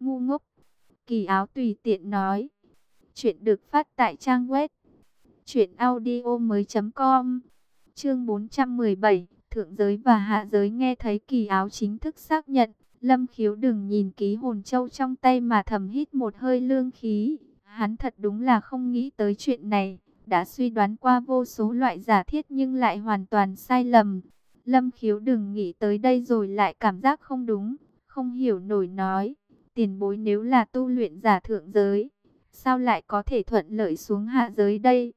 ngu ngốc. Kỳ áo tùy tiện nói. Chuyện được phát tại trang web. Chuyện audio mới com. Chương 417. Thượng giới và hạ giới nghe thấy kỳ áo chính thức xác nhận. Lâm khiếu đừng nhìn ký hồn châu trong tay mà thầm hít một hơi lương khí. Hắn thật đúng là không nghĩ tới chuyện này. Đã suy đoán qua vô số loại giả thiết nhưng lại hoàn toàn sai lầm. Lâm khiếu đừng nghĩ tới đây rồi lại cảm giác không đúng. Không hiểu nổi nói. Tiền bối nếu là tu luyện giả thượng giới. Sao lại có thể thuận lợi xuống hạ giới đây?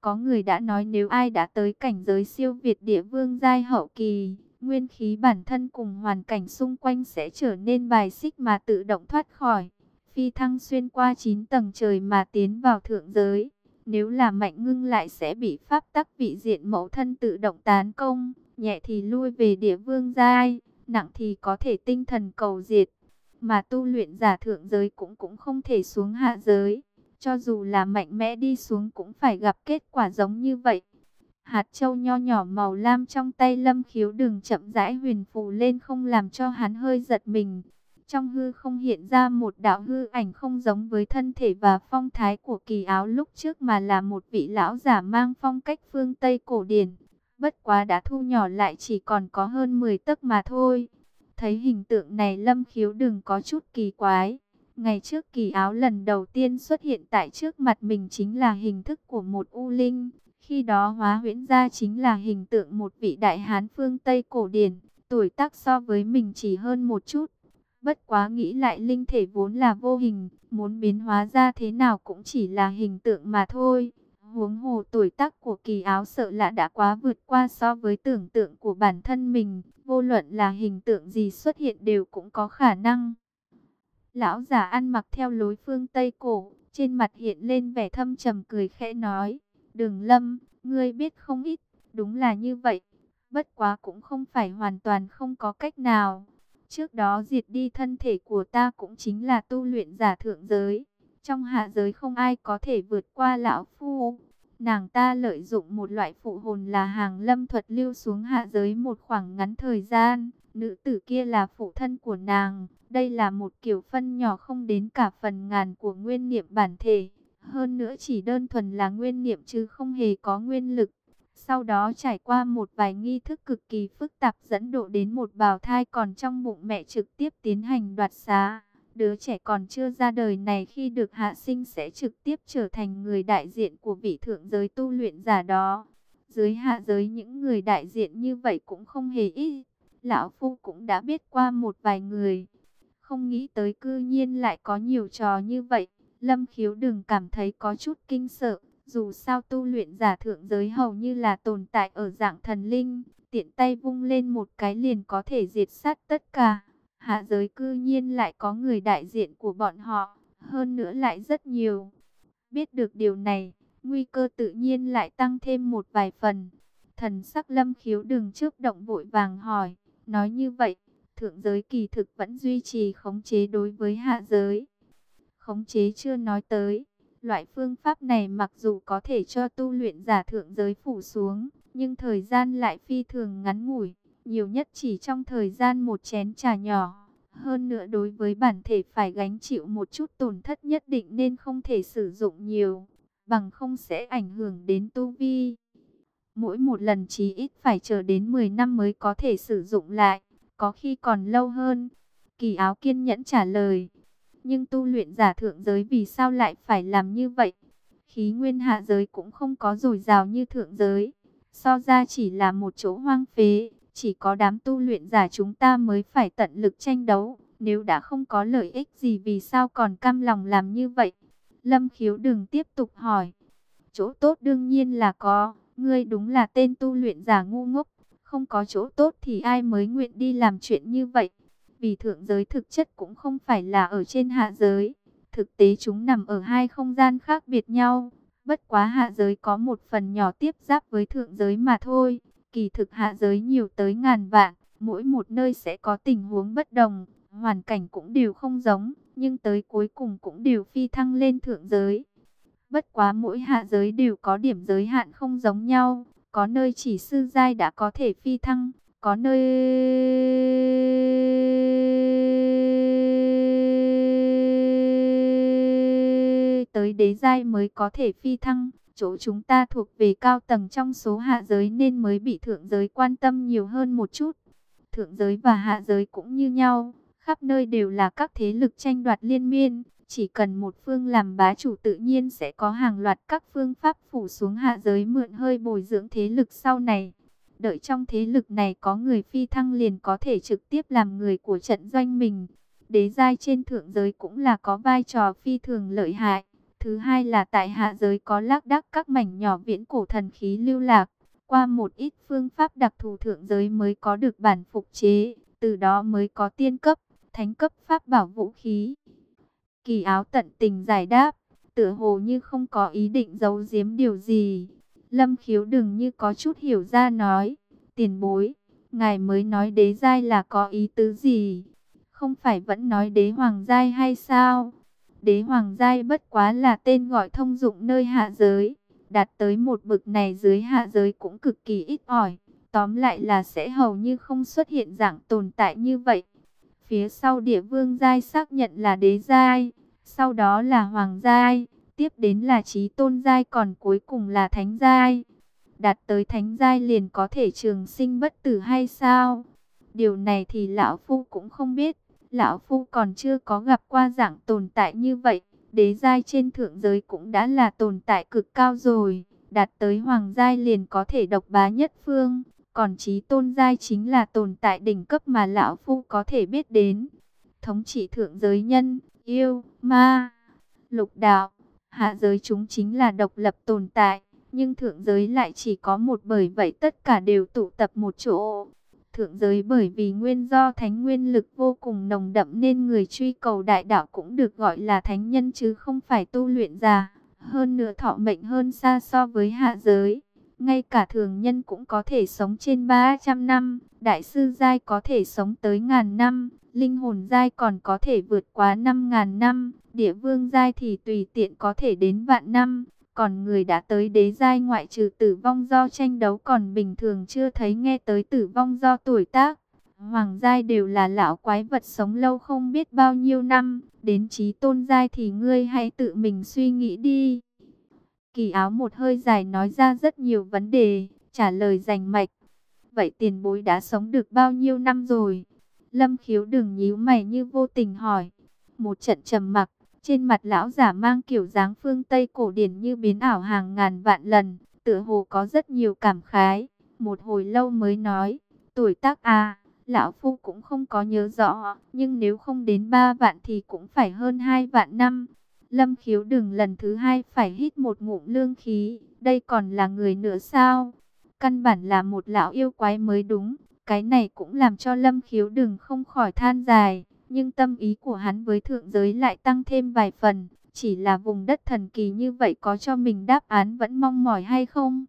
Có người đã nói nếu ai đã tới cảnh giới siêu việt địa vương giai hậu kỳ, nguyên khí bản thân cùng hoàn cảnh xung quanh sẽ trở nên bài xích mà tự động thoát khỏi. Phi thăng xuyên qua 9 tầng trời mà tiến vào thượng giới. Nếu là mạnh ngưng lại sẽ bị pháp tắc vị diện mẫu thân tự động tán công, nhẹ thì lui về địa vương giai, nặng thì có thể tinh thần cầu diệt. Mà tu luyện giả thượng giới cũng cũng không thể xuống hạ giới. Cho dù là mạnh mẽ đi xuống cũng phải gặp kết quả giống như vậy. Hạt châu nho nhỏ màu lam trong tay lâm khiếu đường chậm rãi huyền phù lên không làm cho hắn hơi giật mình. Trong hư không hiện ra một đạo hư ảnh không giống với thân thể và phong thái của kỳ áo lúc trước mà là một vị lão giả mang phong cách phương Tây cổ điển. Bất quá đã thu nhỏ lại chỉ còn có hơn 10 tấc mà thôi. Thấy hình tượng này lâm khiếu đừng có chút kỳ quái. Ngày trước kỳ áo lần đầu tiên xuất hiện tại trước mặt mình chính là hình thức của một u linh. Khi đó hóa huyễn ra chính là hình tượng một vị đại hán phương Tây cổ điển. Tuổi tác so với mình chỉ hơn một chút. Bất quá nghĩ lại linh thể vốn là vô hình. Muốn biến hóa ra thế nào cũng chỉ là hình tượng mà thôi. Huống hồ tuổi tác của kỳ áo sợ là đã quá vượt qua so với tưởng tượng của bản thân mình. Vô luận là hình tượng gì xuất hiện đều cũng có khả năng. Lão già ăn mặc theo lối phương Tây cổ, trên mặt hiện lên vẻ thâm trầm cười khẽ nói. Đường lâm, ngươi biết không ít, đúng là như vậy. Bất quá cũng không phải hoàn toàn không có cách nào. Trước đó diệt đi thân thể của ta cũng chính là tu luyện giả thượng giới. Trong hạ giới không ai có thể vượt qua lão phu. Nàng ta lợi dụng một loại phụ hồn là hàng lâm thuật lưu xuống hạ giới một khoảng ngắn thời gian. Nữ tử kia là phụ thân của nàng. Đây là một kiểu phân nhỏ không đến cả phần ngàn của nguyên niệm bản thể. Hơn nữa chỉ đơn thuần là nguyên niệm chứ không hề có nguyên lực. Sau đó trải qua một vài nghi thức cực kỳ phức tạp dẫn độ đến một bào thai còn trong bụng mẹ trực tiếp tiến hành đoạt xá. Đứa trẻ còn chưa ra đời này khi được hạ sinh sẽ trực tiếp trở thành người đại diện của vị thượng giới tu luyện giả đó. Dưới hạ giới những người đại diện như vậy cũng không hề ít. Lão Phu cũng đã biết qua một vài người. Không nghĩ tới cư nhiên lại có nhiều trò như vậy. Lâm khiếu đừng cảm thấy có chút kinh sợ. Dù sao tu luyện giả thượng giới hầu như là tồn tại ở dạng thần linh. Tiện tay vung lên một cái liền có thể diệt sát tất cả. Hạ giới cư nhiên lại có người đại diện của bọn họ. Hơn nữa lại rất nhiều. Biết được điều này, nguy cơ tự nhiên lại tăng thêm một vài phần. Thần sắc lâm khiếu đừng trước động vội vàng hỏi. Nói như vậy, thượng giới kỳ thực vẫn duy trì khống chế đối với hạ giới. Khống chế chưa nói tới, loại phương pháp này mặc dù có thể cho tu luyện giả thượng giới phủ xuống, nhưng thời gian lại phi thường ngắn ngủi, nhiều nhất chỉ trong thời gian một chén trà nhỏ. Hơn nữa đối với bản thể phải gánh chịu một chút tổn thất nhất định nên không thể sử dụng nhiều, bằng không sẽ ảnh hưởng đến tu vi. Mỗi một lần chí ít phải chờ đến 10 năm mới có thể sử dụng lại có khi còn lâu hơn. Kỳ áo kiên nhẫn trả lời. Nhưng tu luyện giả thượng giới vì sao lại phải làm như vậy? Khí nguyên hạ giới cũng không có dồi dào như thượng giới. So ra chỉ là một chỗ hoang phế. Chỉ có đám tu luyện giả chúng ta mới phải tận lực tranh đấu. Nếu đã không có lợi ích gì vì sao còn cam lòng làm như vậy? Lâm khiếu đừng tiếp tục hỏi. Chỗ tốt đương nhiên là có. Ngươi đúng là tên tu luyện giả ngu ngốc. Không có chỗ tốt thì ai mới nguyện đi làm chuyện như vậy. Vì thượng giới thực chất cũng không phải là ở trên hạ giới. Thực tế chúng nằm ở hai không gian khác biệt nhau. Bất quá hạ giới có một phần nhỏ tiếp giáp với thượng giới mà thôi. Kỳ thực hạ giới nhiều tới ngàn vạn. Mỗi một nơi sẽ có tình huống bất đồng. Hoàn cảnh cũng đều không giống. Nhưng tới cuối cùng cũng đều phi thăng lên thượng giới. Bất quá mỗi hạ giới đều có điểm giới hạn không giống nhau. Có nơi chỉ sư giai đã có thể phi thăng, có nơi tới đế giai mới có thể phi thăng. Chỗ chúng ta thuộc về cao tầng trong số hạ giới nên mới bị thượng giới quan tâm nhiều hơn một chút. Thượng giới và hạ giới cũng như nhau, khắp nơi đều là các thế lực tranh đoạt liên miên. Chỉ cần một phương làm bá chủ tự nhiên sẽ có hàng loạt các phương pháp phủ xuống hạ giới mượn hơi bồi dưỡng thế lực sau này. Đợi trong thế lực này có người phi thăng liền có thể trực tiếp làm người của trận doanh mình. Đế giai trên thượng giới cũng là có vai trò phi thường lợi hại. Thứ hai là tại hạ giới có lác đác các mảnh nhỏ viễn cổ thần khí lưu lạc. Qua một ít phương pháp đặc thù thượng giới mới có được bản phục chế, từ đó mới có tiên cấp, thánh cấp pháp bảo vũ khí. Kỳ áo tận tình giải đáp, tựa hồ như không có ý định giấu giếm điều gì. Lâm khiếu đừng như có chút hiểu ra nói, tiền bối, ngài mới nói đế giai là có ý tứ gì? Không phải vẫn nói đế hoàng giai hay sao? Đế hoàng giai bất quá là tên gọi thông dụng nơi hạ giới, đạt tới một bực này dưới hạ giới cũng cực kỳ ít ỏi. Tóm lại là sẽ hầu như không xuất hiện dạng tồn tại như vậy. Phía sau địa vương giai xác nhận là đế giai, sau đó là hoàng giai, tiếp đến là trí tôn giai còn cuối cùng là thánh giai. Đạt tới thánh giai liền có thể trường sinh bất tử hay sao? Điều này thì lão phu cũng không biết. Lão phu còn chưa có gặp qua dạng tồn tại như vậy. Đế giai trên thượng giới cũng đã là tồn tại cực cao rồi. Đạt tới hoàng giai liền có thể độc bá nhất phương. Còn trí tôn giai chính là tồn tại đỉnh cấp mà lão phu có thể biết đến. Thống trị thượng giới nhân, yêu, ma, lục đạo, hạ giới chúng chính là độc lập tồn tại. Nhưng thượng giới lại chỉ có một bởi vậy tất cả đều tụ tập một chỗ. Thượng giới bởi vì nguyên do thánh nguyên lực vô cùng nồng đậm nên người truy cầu đại đạo cũng được gọi là thánh nhân chứ không phải tu luyện già. Hơn nữa thọ mệnh hơn xa so với hạ giới. Ngay cả thường nhân cũng có thể sống trên 300 năm, đại sư giai có thể sống tới ngàn năm, linh hồn giai còn có thể vượt quá 5.000 năm, địa vương giai thì tùy tiện có thể đến vạn năm. Còn người đã tới đế giai ngoại trừ tử vong do tranh đấu còn bình thường chưa thấy nghe tới tử vong do tuổi tác. Hoàng giai đều là lão quái vật sống lâu không biết bao nhiêu năm, đến trí tôn giai thì ngươi hãy tự mình suy nghĩ đi. Kỳ áo một hơi dài nói ra rất nhiều vấn đề, trả lời rành mạch. Vậy tiền bối đã sống được bao nhiêu năm rồi? Lâm khiếu đừng nhíu mày như vô tình hỏi. Một trận trầm mặc, trên mặt lão giả mang kiểu dáng phương Tây cổ điển như biến ảo hàng ngàn vạn lần, tựa hồ có rất nhiều cảm khái. Một hồi lâu mới nói, tuổi tác à, lão phu cũng không có nhớ rõ, nhưng nếu không đến ba vạn thì cũng phải hơn hai vạn năm. Lâm khiếu đừng lần thứ hai phải hít một ngụm lương khí, đây còn là người nữa sao? Căn bản là một lão yêu quái mới đúng, cái này cũng làm cho lâm khiếu đừng không khỏi than dài. Nhưng tâm ý của hắn với thượng giới lại tăng thêm vài phần. Chỉ là vùng đất thần kỳ như vậy có cho mình đáp án vẫn mong mỏi hay không?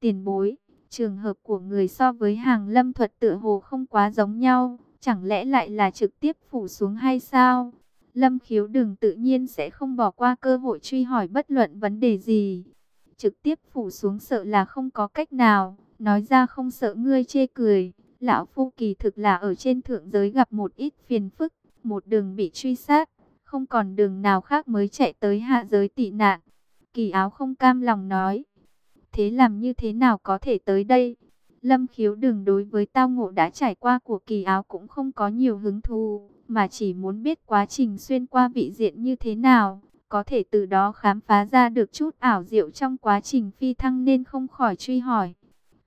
Tiền bối, trường hợp của người so với hàng lâm thuật tựa hồ không quá giống nhau. Chẳng lẽ lại là trực tiếp phủ xuống hay sao? Lâm khiếu đừng tự nhiên sẽ không bỏ qua cơ hội truy hỏi bất luận vấn đề gì. Trực tiếp phủ xuống sợ là không có cách nào. Nói ra không sợ ngươi chê cười. Lão Phu kỳ thực là ở trên thượng giới gặp một ít phiền phức một đường bị truy sát, không còn đường nào khác mới chạy tới hạ giới tị nạn. Kỳ áo không cam lòng nói, thế làm như thế nào có thể tới đây? Lâm khiếu đường đối với tao ngộ đã trải qua của kỳ áo cũng không có nhiều hứng thú, mà chỉ muốn biết quá trình xuyên qua vị diện như thế nào, có thể từ đó khám phá ra được chút ảo diệu trong quá trình phi thăng nên không khỏi truy hỏi.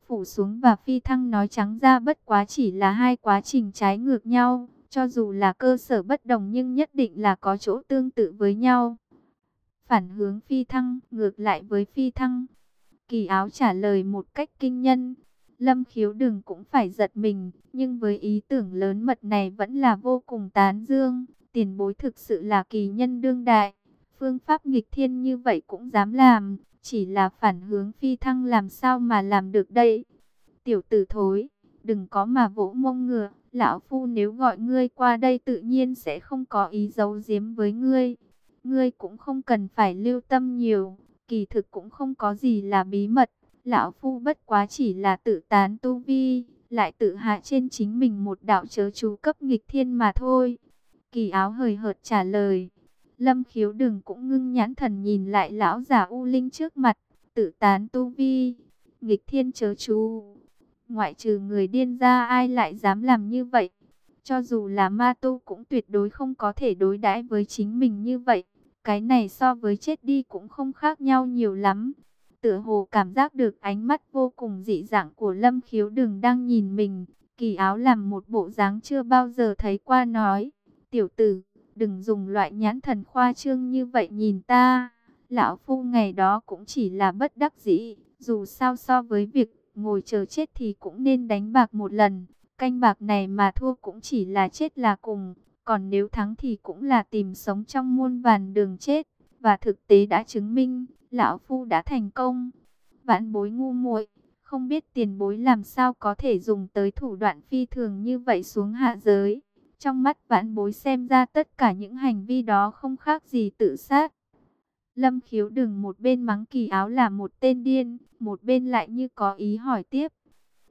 Phủ xuống và phi thăng nói trắng ra bất quá chỉ là hai quá trình trái ngược nhau, cho dù là cơ sở bất đồng nhưng nhất định là có chỗ tương tự với nhau. Phản hướng phi thăng, ngược lại với phi thăng. Kỳ áo trả lời một cách kinh nhân. Lâm khiếu đừng cũng phải giật mình, nhưng với ý tưởng lớn mật này vẫn là vô cùng tán dương. Tiền bối thực sự là kỳ nhân đương đại. Phương pháp nghịch thiên như vậy cũng dám làm, chỉ là phản hướng phi thăng làm sao mà làm được đây. Tiểu tử thối, đừng có mà vỗ mông ngựa. Lão Phu nếu gọi ngươi qua đây tự nhiên sẽ không có ý giấu giếm với ngươi. Ngươi cũng không cần phải lưu tâm nhiều, kỳ thực cũng không có gì là bí mật. Lão Phu bất quá chỉ là tự tán tu vi, lại tự hạ trên chính mình một đạo chớ chú cấp nghịch thiên mà thôi. Kỳ áo hời hợt trả lời. Lâm khiếu đừng cũng ngưng nhãn thần nhìn lại lão giả U Linh trước mặt, tự tán tu vi, nghịch thiên chớ chú. Ngoại trừ người điên ra ai lại dám làm như vậy. Cho dù là ma tu cũng tuyệt đối không có thể đối đãi với chính mình như vậy. Cái này so với chết đi cũng không khác nhau nhiều lắm. Tựa hồ cảm giác được ánh mắt vô cùng dị dạng của Lâm Khiếu Đừng đang nhìn mình. Kỳ áo làm một bộ dáng chưa bao giờ thấy qua nói. Tiểu tử, đừng dùng loại nhãn thần khoa trương như vậy nhìn ta. Lão Phu ngày đó cũng chỉ là bất đắc dĩ. Dù sao so với việc ngồi chờ chết thì cũng nên đánh bạc một lần. Canh bạc này mà thua cũng chỉ là chết là cùng. Còn nếu thắng thì cũng là tìm sống trong muôn vàn đường chết. Và thực tế đã chứng minh, lão phu đã thành công. Vãn bối ngu muội, không biết tiền bối làm sao có thể dùng tới thủ đoạn phi thường như vậy xuống hạ giới. Trong mắt vãn bối xem ra tất cả những hành vi đó không khác gì tự sát. Lâm khiếu đừng một bên mắng kỳ áo là một tên điên, một bên lại như có ý hỏi tiếp.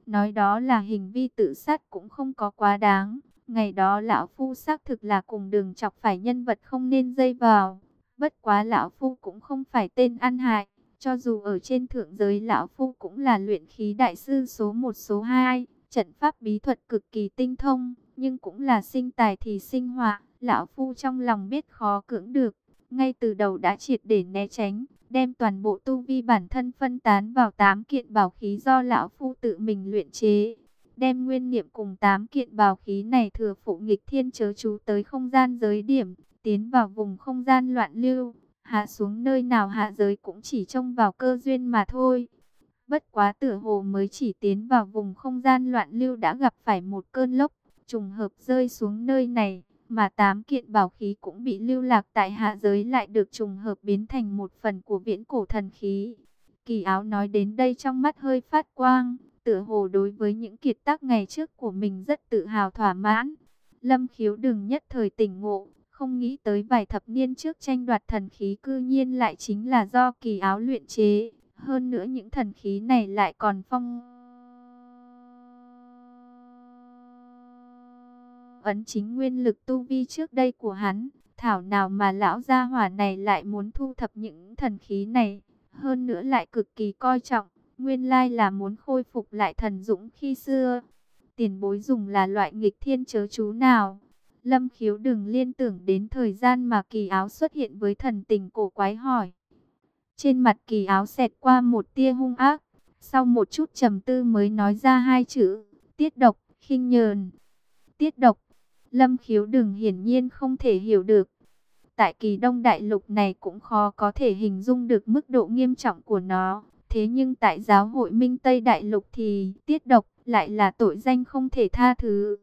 Nói đó là hình vi tự sát cũng không có quá đáng. Ngày đó lão phu xác thực là cùng đường chọc phải nhân vật không nên dây vào. Bất quá lão phu cũng không phải tên ăn hại. Cho dù ở trên thượng giới lão phu cũng là luyện khí đại sư số 1 số 2. Trận pháp bí thuật cực kỳ tinh thông. Nhưng cũng là sinh tài thì sinh họa. Lão phu trong lòng biết khó cưỡng được. Ngay từ đầu đã triệt để né tránh. Đem toàn bộ tu vi bản thân phân tán vào tám kiện bảo khí do lão phu tự mình luyện chế đem nguyên niệm cùng tám kiện bảo khí này thừa phụ nghịch thiên chớ chú tới không gian giới điểm, tiến vào vùng không gian loạn lưu, hạ xuống nơi nào hạ giới cũng chỉ trông vào cơ duyên mà thôi. Bất quá tử hồ mới chỉ tiến vào vùng không gian loạn lưu đã gặp phải một cơn lốc, trùng hợp rơi xuống nơi này, mà tám kiện bảo khí cũng bị lưu lạc tại hạ giới lại được trùng hợp biến thành một phần của viễn cổ thần khí. Kỳ áo nói đến đây trong mắt hơi phát quang, tựa hồ đối với những kiệt tác ngày trước của mình rất tự hào thỏa mãn. Lâm khiếu đừng nhất thời tỉnh ngộ, không nghĩ tới vài thập niên trước tranh đoạt thần khí cư nhiên lại chính là do kỳ áo luyện chế. Hơn nữa những thần khí này lại còn phong... Ấn chính nguyên lực tu vi trước đây của hắn, thảo nào mà lão gia hỏa này lại muốn thu thập những thần khí này, hơn nữa lại cực kỳ coi trọng. Nguyên lai là muốn khôi phục lại thần dũng khi xưa. Tiền bối dùng là loại nghịch thiên chớ chú nào? Lâm khiếu đừng liên tưởng đến thời gian mà kỳ áo xuất hiện với thần tình cổ quái hỏi. Trên mặt kỳ áo xẹt qua một tia hung ác. Sau một chút trầm tư mới nói ra hai chữ. Tiết độc, khinh nhờn. Tiết độc. Lâm khiếu đừng hiển nhiên không thể hiểu được. Tại kỳ đông đại lục này cũng khó có thể hình dung được mức độ nghiêm trọng của nó. Thế nhưng tại giáo hội Minh Tây Đại Lục thì tiết độc lại là tội danh không thể tha thứ.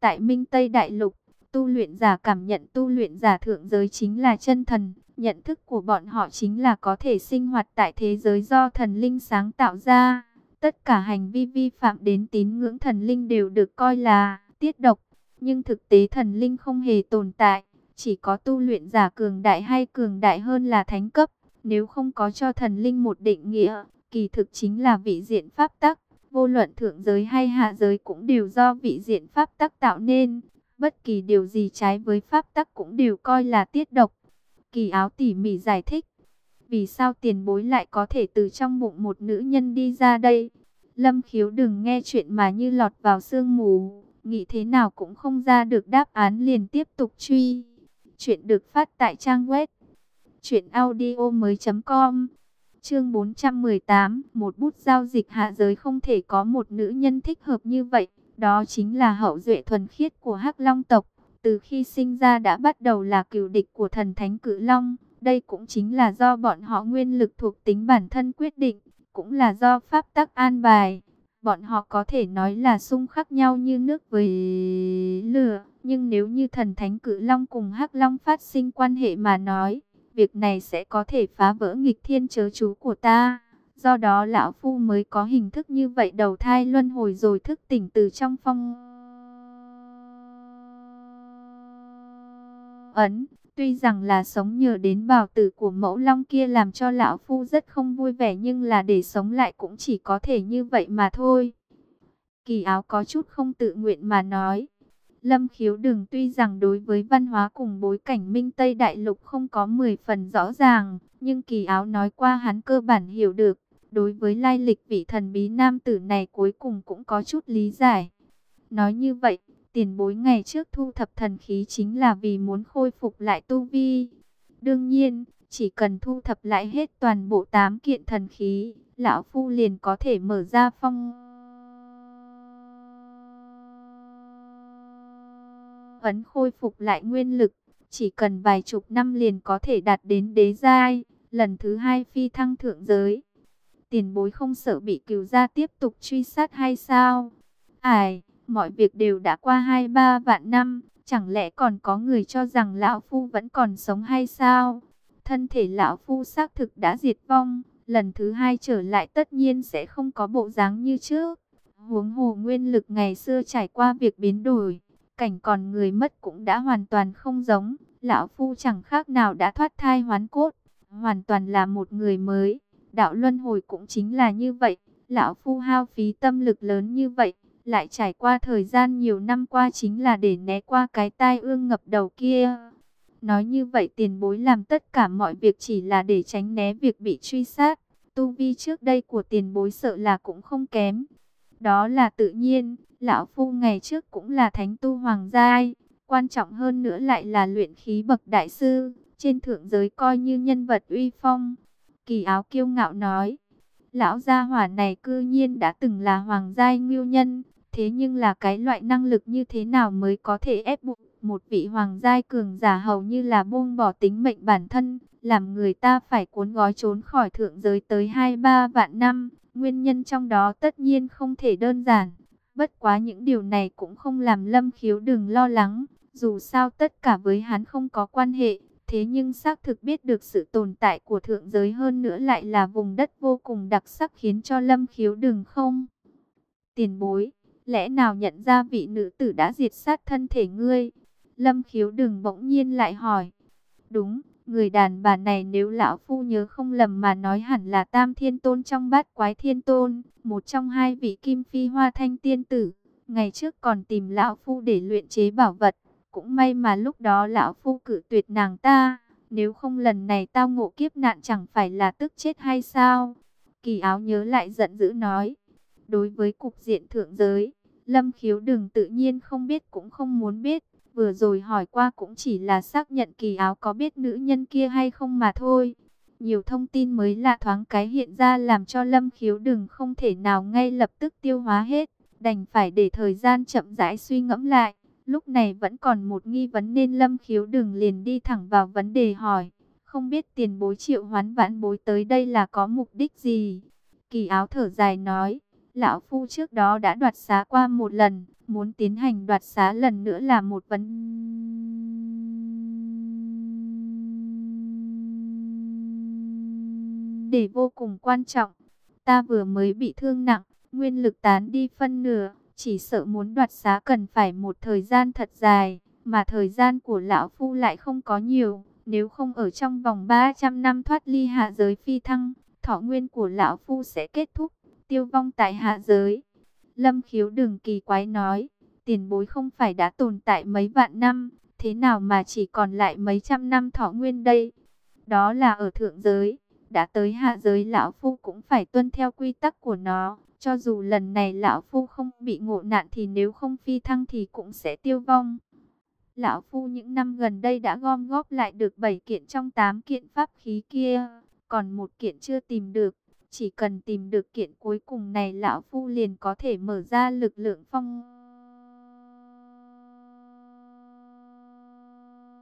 Tại Minh Tây Đại Lục, tu luyện giả cảm nhận tu luyện giả thượng giới chính là chân thần. Nhận thức của bọn họ chính là có thể sinh hoạt tại thế giới do thần linh sáng tạo ra. Tất cả hành vi vi phạm đến tín ngưỡng thần linh đều được coi là tiết độc. Nhưng thực tế thần linh không hề tồn tại. Chỉ có tu luyện giả cường đại hay cường đại hơn là thánh cấp. Nếu không có cho thần linh một định nghĩa, kỳ thực chính là vị diện pháp tắc. Vô luận thượng giới hay hạ giới cũng đều do vị diện pháp tắc tạo nên. Bất kỳ điều gì trái với pháp tắc cũng đều coi là tiết độc. Kỳ áo tỉ mỉ giải thích. Vì sao tiền bối lại có thể từ trong bụng một nữ nhân đi ra đây? Lâm khiếu đừng nghe chuyện mà như lọt vào sương mù. Nghĩ thế nào cũng không ra được đáp án liền tiếp tục truy. Chuyện được phát tại trang web Chuyện audio mới com. Chương 418 Một bút giao dịch hạ giới không thể có một nữ nhân thích hợp như vậy. Đó chính là hậu duệ thuần khiết của hắc Long tộc. Từ khi sinh ra đã bắt đầu là cựu địch của thần thánh cử Long. Đây cũng chính là do bọn họ nguyên lực thuộc tính bản thân quyết định, Cũng là do pháp tắc an bài. Bọn họ có thể nói là xung khắc nhau như nước với lửa, Nhưng nếu như thần thánh cự Long cùng hắc Long phát sinh quan hệ mà nói, việc này sẽ có thể phá vỡ nghịch thiên chớ chú của ta. Do đó lão phu mới có hình thức như vậy đầu thai luân hồi rồi thức tỉnh từ trong phong ấn. Tuy rằng là sống nhờ đến bào tử của mẫu long kia làm cho lão phu rất không vui vẻ nhưng là để sống lại cũng chỉ có thể như vậy mà thôi. Kỳ áo có chút không tự nguyện mà nói. Lâm khiếu đừng tuy rằng đối với văn hóa cùng bối cảnh Minh Tây Đại Lục không có 10 phần rõ ràng, nhưng kỳ áo nói qua hắn cơ bản hiểu được. Đối với lai lịch vị thần bí nam tử này cuối cùng cũng có chút lý giải. Nói như vậy, tiền bối ngày trước thu thập thần khí chính là vì muốn khôi phục lại tu vi. Đương nhiên, chỉ cần thu thập lại hết toàn bộ tám kiện thần khí, lão phu liền có thể mở ra phong ấn khôi phục lại nguyên lực, chỉ cần vài chục năm liền có thể đạt đến đế giai, lần thứ hai phi thăng thượng giới. Tiền bối không sợ bị cửu gia tiếp tục truy sát hay sao? Ai, mọi việc đều đã qua hai ba vạn năm, chẳng lẽ còn có người cho rằng lão phu vẫn còn sống hay sao? Thân thể lão phu xác thực đã diệt vong, lần thứ hai trở lại tất nhiên sẽ không có bộ dáng như trước. Huống hồ nguyên lực ngày xưa trải qua việc biến đổi, cảnh còn người mất cũng đã hoàn toàn không giống. Lão Phu chẳng khác nào đã thoát thai hoán cốt, hoàn toàn là một người mới. Đạo Luân Hồi cũng chính là như vậy. Lão Phu hao phí tâm lực lớn như vậy, lại trải qua thời gian nhiều năm qua chính là để né qua cái tai ương ngập đầu kia. Nói như vậy tiền bối làm tất cả mọi việc chỉ là để tránh né việc bị truy sát. Tu vi trước đây của tiền bối sợ là cũng không kém. Đó là tự nhiên, lão phu ngày trước cũng là thánh tu hoàng giai, quan trọng hơn nữa lại là luyện khí bậc đại sư, trên thượng giới coi như nhân vật uy phong. Kỳ áo kiêu ngạo nói, lão gia hỏa này cư nhiên đã từng là hoàng giai ngưu nhân, thế nhưng là cái loại năng lực như thế nào mới có thể ép buộc một vị hoàng giai cường giả hầu như là buông bỏ tính mệnh bản thân, làm người ta phải cuốn gói trốn khỏi thượng giới tới hai ba vạn năm. Nguyên nhân trong đó tất nhiên không thể đơn giản. Bất quá những điều này cũng không làm Lâm Khiếu đừng lo lắng. Dù sao tất cả với hắn không có quan hệ. Thế nhưng xác thực biết được sự tồn tại của thượng giới hơn nữa lại là vùng đất vô cùng đặc sắc khiến cho Lâm Khiếu đừng không. Tiền bối, lẽ nào nhận ra vị nữ tử đã diệt sát thân thể ngươi? Lâm Khiếu đừng bỗng nhiên lại hỏi. Đúng, Người đàn bà này nếu lão phu nhớ không lầm mà nói hẳn là Tam Thiên Tôn trong bát quái thiên tôn, một trong hai vị kim phi hoa thanh tiên tử. Ngày trước còn tìm lão phu để luyện chế bảo vật, cũng may mà lúc đó lão phu cử tuyệt nàng ta, nếu không lần này tao ngộ kiếp nạn chẳng phải là tức chết hay sao? Kỳ áo nhớ lại giận dữ nói, đối với cục diện thượng giới, Lâm khiếu đừng tự nhiên không biết cũng không muốn biết. Vừa rồi hỏi qua cũng chỉ là xác nhận kỳ áo có biết nữ nhân kia hay không mà thôi. Nhiều thông tin mới lạ thoáng cái hiện ra làm cho Lâm Khiếu đừng không thể nào ngay lập tức tiêu hóa hết. Đành phải để thời gian chậm rãi suy ngẫm lại. Lúc này vẫn còn một nghi vấn nên Lâm Khiếu đừng liền đi thẳng vào vấn đề hỏi. Không biết tiền bối triệu hoán vãn bối tới đây là có mục đích gì? Kỳ áo thở dài nói. Lão Phu trước đó đã đoạt xá qua một lần, muốn tiến hành đoạt xá lần nữa là một vấn đề vô cùng quan trọng. Ta vừa mới bị thương nặng, nguyên lực tán đi phân nửa, chỉ sợ muốn đoạt xá cần phải một thời gian thật dài, mà thời gian của lão phu lại không có nhiều, nếu không ở trong vòng 300 năm thoát ly hạ giới phi thăng, thọ nguyên của lão phu sẽ kết thúc, tiêu vong tại hạ giới. Lâm khiếu đừng kỳ quái nói, tiền bối không phải đã tồn tại mấy vạn năm, thế nào mà chỉ còn lại mấy trăm năm thọ nguyên đây? Đó là ở thượng giới, đã tới hạ giới lão phu cũng phải tuân theo quy tắc của nó. Cho dù lần này lão phu không bị ngộ nạn thì nếu không phi thăng thì cũng sẽ tiêu vong. Lão phu những năm gần đây đã gom góp lại được 7 kiện trong 8 kiện pháp khí kia, còn một kiện chưa tìm được. Chỉ cần tìm được kiện cuối cùng này lão phu liền có thể mở ra lực lượng phong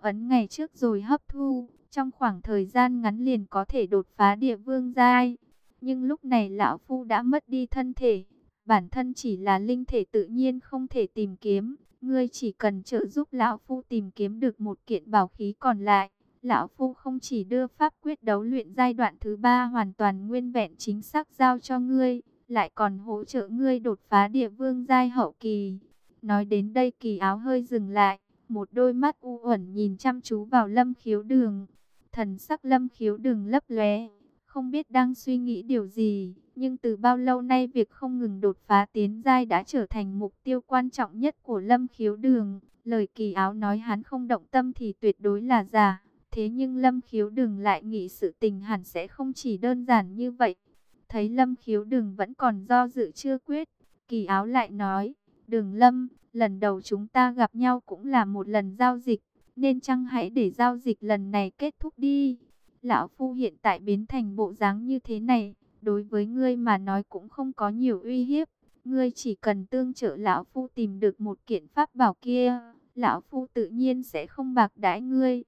ấn ngày trước rồi hấp thu, trong khoảng thời gian ngắn liền có thể đột phá địa vương giai. Nhưng lúc này lão phu đã mất đi thân thể, bản thân chỉ là linh thể tự nhiên không thể tìm kiếm, ngươi chỉ cần trợ giúp lão phu tìm kiếm được một kiện bảo khí còn lại. Lão Phu không chỉ đưa pháp quyết đấu luyện giai đoạn thứ ba hoàn toàn nguyên vẹn chính xác giao cho ngươi, lại còn hỗ trợ ngươi đột phá địa vương giai hậu kỳ. Nói đến đây kỳ áo hơi dừng lại, một đôi mắt u uẩn nhìn chăm chú vào lâm khiếu đường. Thần sắc lâm khiếu đường lấp lóe, không biết đang suy nghĩ điều gì, Nhưng từ bao lâu nay việc không ngừng đột phá tiến giai đã trở thành mục tiêu quan trọng nhất của Lâm Khiếu Đường. Lời kỳ áo nói hắn không động tâm thì tuyệt đối là giả. Thế nhưng Lâm Khiếu Đường lại nghĩ sự tình hẳn sẽ không chỉ đơn giản như vậy. Thấy Lâm Khiếu Đường vẫn còn do dự chưa quyết. Kỳ áo lại nói, Đường Lâm, lần đầu chúng ta gặp nhau cũng là một lần giao dịch. Nên chăng hãy để giao dịch lần này kết thúc đi. Lão Phu hiện tại biến thành bộ dáng như thế này đối với ngươi mà nói cũng không có nhiều uy hiếp. Ngươi chỉ cần tương trợ lão phu tìm được một kiện pháp bảo kia, lão phu tự nhiên sẽ không bạc đãi ngươi.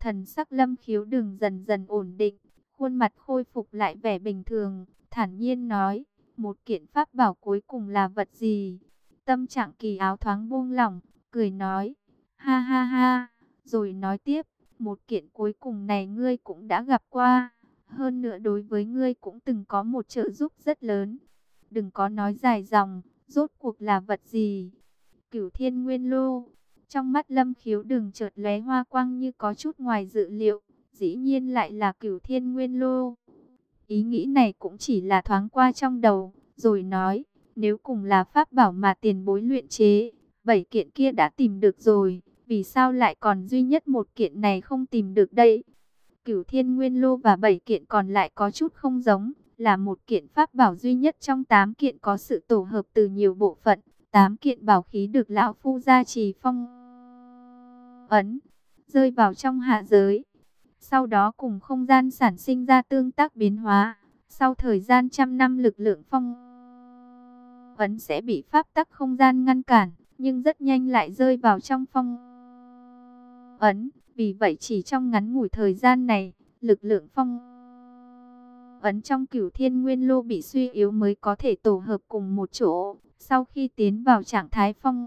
Thần sắc lâm khiếu đường dần dần ổn định, khuôn mặt khôi phục lại vẻ bình thường, thản nhiên nói, một kiện pháp bảo cuối cùng là vật gì? Tâm trạng kỳ áo thoáng buông lỏng, cười nói, ha ha ha, rồi nói tiếp, một kiện cuối cùng này ngươi cũng đã gặp qua. Hơn nữa đối với ngươi cũng từng có một trợ giúp rất lớn. Đừng có nói dài dòng, rốt cuộc là vật gì? Cửu thiên nguyên lô. Trong mắt lâm khiếu đừng chợt lóe hoa quang như có chút ngoài dự liệu. Dĩ nhiên lại là cửu thiên nguyên lô. Ý nghĩ này cũng chỉ là thoáng qua trong đầu. Rồi nói, nếu cùng là pháp bảo mà tiền bối luyện chế, bảy kiện kia đã tìm được rồi. Vì sao lại còn duy nhất một kiện này không tìm được đây? Cửu Thiên Nguyên Lô và bảy kiện còn lại có chút không giống, là một kiện pháp bảo duy nhất trong tám kiện có sự tổ hợp từ nhiều bộ phận. Tám kiện bảo khí được lão phu gia trì phong ấn, rơi vào trong hạ giới. Sau đó cùng không gian sản sinh ra tương tác biến hóa. Sau thời gian trăm năm lực lượng phong ấn sẽ bị pháp tắc không gian ngăn cản, nhưng rất nhanh lại rơi vào trong phong ấn. Vì vậy chỉ trong ngắn ngủi thời gian này, lực lượng phong ấn trong cửu thiên nguyên lô bị suy yếu mới có thể tổ hợp cùng một chỗ. Sau khi tiến vào trạng thái phong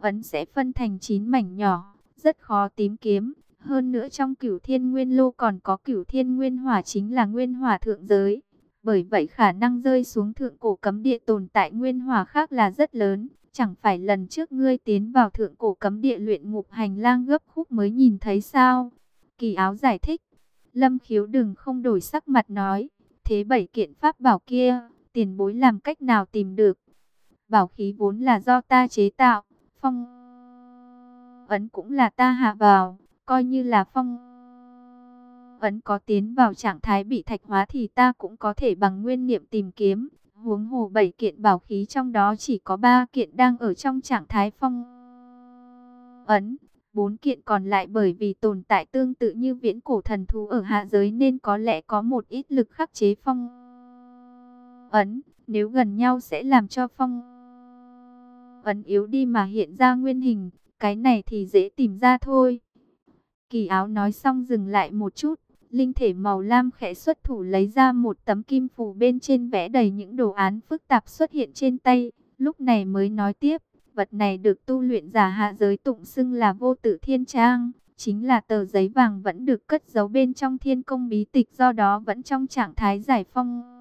ấn sẽ phân thành 9 mảnh nhỏ, rất khó tìm kiếm. Hơn nữa trong cửu thiên nguyên lô còn có cửu thiên nguyên hỏa chính là nguyên hỏa thượng giới. Bởi vậy khả năng rơi xuống thượng cổ cấm địa tồn tại nguyên hỏa khác là rất lớn. Chẳng phải lần trước ngươi tiến vào thượng cổ cấm địa luyện ngục hành lang gấp khúc mới nhìn thấy sao? Kỳ áo giải thích. Lâm khiếu đừng không đổi sắc mặt nói. Thế bảy kiện pháp bảo kia, tiền bối làm cách nào tìm được? Bảo khí vốn là do ta chế tạo, phong ấn cũng là ta hạ vào, coi như là phong ấn có tiến vào trạng thái bị thạch hóa thì ta cũng có thể bằng nguyên niệm tìm kiếm. Huống hồ bảy kiện bảo khí trong đó chỉ có ba kiện đang ở trong trạng thái phong ấn. Bốn kiện còn lại bởi vì tồn tại tương tự như viễn cổ thần thú ở hạ giới nên có lẽ có một ít lực khắc chế phong ấn. Nếu gần nhau sẽ làm cho phong ấn yếu đi mà hiện ra nguyên hình. Cái này thì dễ tìm ra thôi. Kỳ áo nói xong dừng lại một chút. Linh thể màu lam khẽ xuất thủ lấy ra một tấm kim phù bên trên vẽ đầy những đồ án phức tạp xuất hiện trên tay. Lúc này mới nói tiếp, vật này được tu luyện giả hạ giới tụng xưng là vô tử thiên trang. Chính là tờ giấy vàng vẫn được cất giấu bên trong thiên công bí tịch do đó vẫn trong trạng thái giải phong.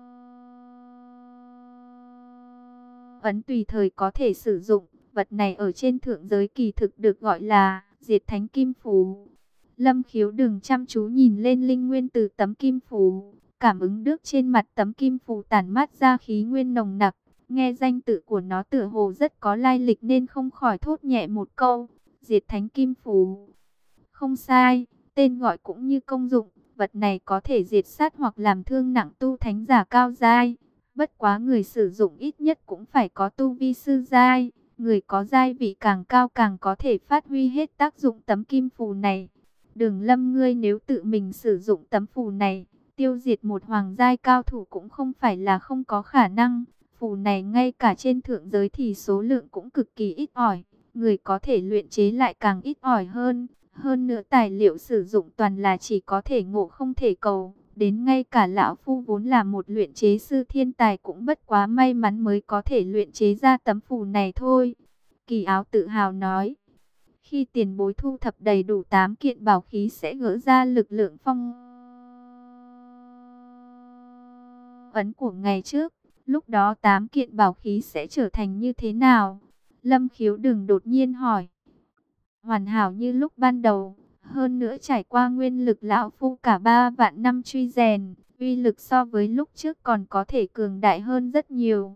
Ấn tùy thời có thể sử dụng, vật này ở trên thượng giới kỳ thực được gọi là diệt thánh kim phù. Lâm khiếu đừng chăm chú nhìn lên linh nguyên từ tấm kim phù. Cảm ứng được trên mặt tấm kim phù tản mát ra khí nguyên nồng nặc. Nghe danh tự của nó tựa hồ rất có lai lịch nên không khỏi thốt nhẹ một câu. Diệt thánh kim phù. Không sai, tên gọi cũng như công dụng. Vật này có thể diệt sát hoặc làm thương nặng tu thánh giả cao giai. Bất quá người sử dụng ít nhất cũng phải có tu vi sư giai. Người có giai vị càng cao càng có thể phát huy hết tác dụng tấm kim phù này. Đường lâm ngươi nếu tự mình sử dụng tấm phù này, tiêu diệt một hoàng giai cao thủ cũng không phải là không có khả năng. Phù này ngay cả trên thượng giới thì số lượng cũng cực kỳ ít ỏi, người có thể luyện chế lại càng ít ỏi hơn. Hơn nữa tài liệu sử dụng toàn là chỉ có thể ngộ không thể cầu. Đến ngay cả lão phu vốn là một luyện chế sư thiên tài cũng bất quá may mắn mới có thể luyện chế ra tấm phù này thôi. Kỳ áo tự hào nói. Khi tiền bối thu thập đầy đủ 8 kiện bảo khí sẽ gỡ ra lực lượng phong ấn của ngày trước. Lúc đó 8 kiện bảo khí sẽ trở thành như thế nào? Lâm khiếu đừng đột nhiên hỏi. Hoàn hảo như lúc ban đầu. Hơn nữa trải qua nguyên lực lão phu cả ba vạn năm truy rèn. uy lực so với lúc trước còn có thể cường đại hơn rất nhiều.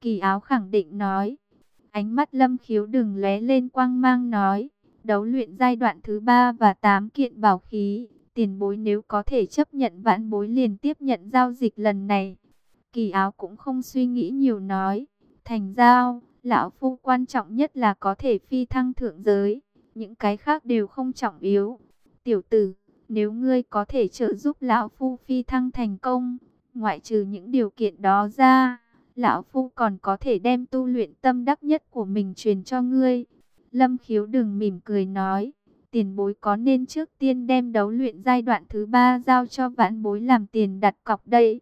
Kỳ áo khẳng định nói. Ánh mắt lâm khiếu đừng lóe lên quang mang nói. Đấu luyện giai đoạn thứ ba và tám kiện bảo khí. Tiền bối nếu có thể chấp nhận vãn bối liền tiếp nhận giao dịch lần này. Kỳ áo cũng không suy nghĩ nhiều nói. Thành giao, lão phu quan trọng nhất là có thể phi thăng thượng giới. Những cái khác đều không trọng yếu. Tiểu tử, nếu ngươi có thể trợ giúp lão phu phi thăng thành công, ngoại trừ những điều kiện đó ra, lão phu còn có thể đem tu luyện tâm đắc nhất của mình truyền cho ngươi. Lâm khiếu đừng mỉm cười nói, tiền bối có nên trước tiên đem đấu luyện giai đoạn thứ ba giao cho vãn bối làm tiền đặt cọc đây.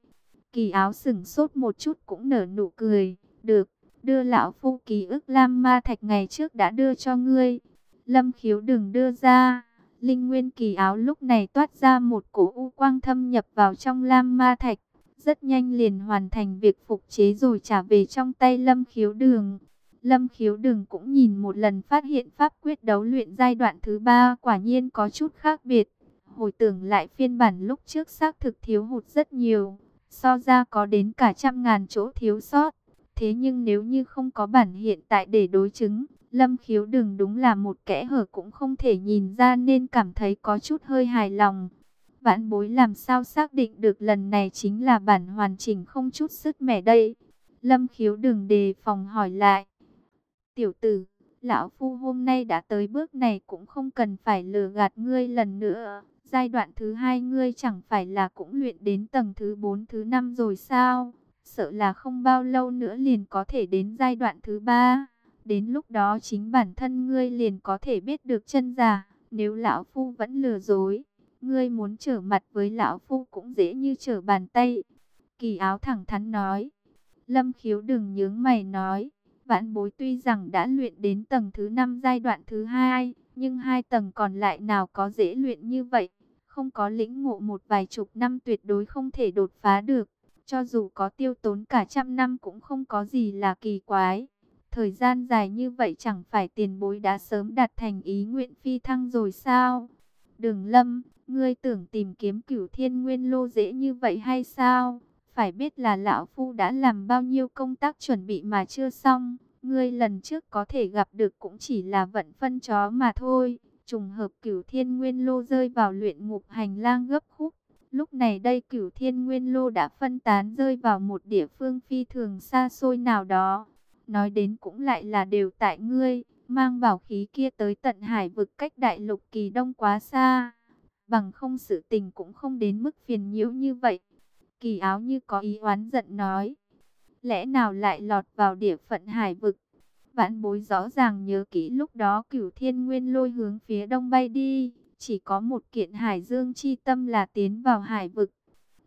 Kỳ áo sừng sốt một chút cũng nở nụ cười, được, đưa lão phu ký ức Lam Ma Thạch ngày trước đã đưa cho ngươi. Lâm khiếu đừng đưa ra. Linh nguyên kỳ áo lúc này toát ra một cổ u quang thâm nhập vào trong lam ma thạch. Rất nhanh liền hoàn thành việc phục chế rồi trả về trong tay lâm khiếu đường. Lâm khiếu đường cũng nhìn một lần phát hiện pháp quyết đấu luyện giai đoạn thứ ba quả nhiên có chút khác biệt. Hồi tưởng lại phiên bản lúc trước xác thực thiếu hụt rất nhiều. So ra có đến cả trăm ngàn chỗ thiếu sót. Thế nhưng nếu như không có bản hiện tại để đối chứng, Lâm khiếu đừng đúng là một kẽ hở cũng không thể nhìn ra nên cảm thấy có chút hơi hài lòng. Vãn bối làm sao xác định được lần này chính là bản hoàn chỉnh không chút sức mẻ đây. Lâm khiếu đừng đề phòng hỏi lại. Tiểu tử, lão phu hôm nay đã tới bước này cũng không cần phải lừa gạt ngươi lần nữa. Giai đoạn thứ hai ngươi chẳng phải là cũng luyện đến tầng thứ bốn thứ năm rồi sao? Sợ là không bao lâu nữa liền có thể đến giai đoạn thứ ba. Đến lúc đó chính bản thân ngươi liền có thể biết được chân giả. Nếu lão phu vẫn lừa dối, ngươi muốn trở mặt với lão phu cũng dễ như trở bàn tay. Kỳ áo thẳng thắn nói. Lâm khiếu đừng nhướng mày nói. Vãn bối tuy rằng đã luyện đến tầng thứ 5 giai đoạn thứ hai, nhưng hai tầng còn lại nào có dễ luyện như vậy. Không có lĩnh ngộ một vài chục năm tuyệt đối không thể đột phá được. Cho dù có tiêu tốn cả trăm năm cũng không có gì là kỳ quái. Thời gian dài như vậy chẳng phải tiền bối đã sớm đạt thành ý nguyện phi thăng rồi sao? Đường lâm, ngươi tưởng tìm kiếm cửu thiên nguyên lô dễ như vậy hay sao? Phải biết là lão phu đã làm bao nhiêu công tác chuẩn bị mà chưa xong. Ngươi lần trước có thể gặp được cũng chỉ là vận phân chó mà thôi. Trùng hợp cửu thiên nguyên lô rơi vào luyện ngục hành lang gấp khúc. Lúc này đây cửu thiên nguyên lô đã phân tán rơi vào một địa phương phi thường xa xôi nào đó. Nói đến cũng lại là đều tại ngươi, mang bảo khí kia tới tận hải vực cách đại lục kỳ đông quá xa. Bằng không sự tình cũng không đến mức phiền nhiễu như vậy. Kỳ áo như có ý oán giận nói. Lẽ nào lại lọt vào địa phận hải vực? Vãn bối rõ ràng nhớ kỹ lúc đó cửu thiên nguyên lôi hướng phía đông bay đi. Chỉ có một kiện hải dương chi tâm là tiến vào hải vực.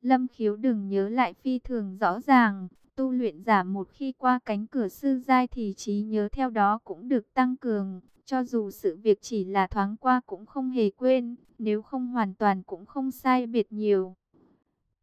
Lâm khiếu đừng nhớ lại phi thường rõ ràng. Tu luyện giả một khi qua cánh cửa sư giai thì trí nhớ theo đó cũng được tăng cường. Cho dù sự việc chỉ là thoáng qua cũng không hề quên, nếu không hoàn toàn cũng không sai biệt nhiều.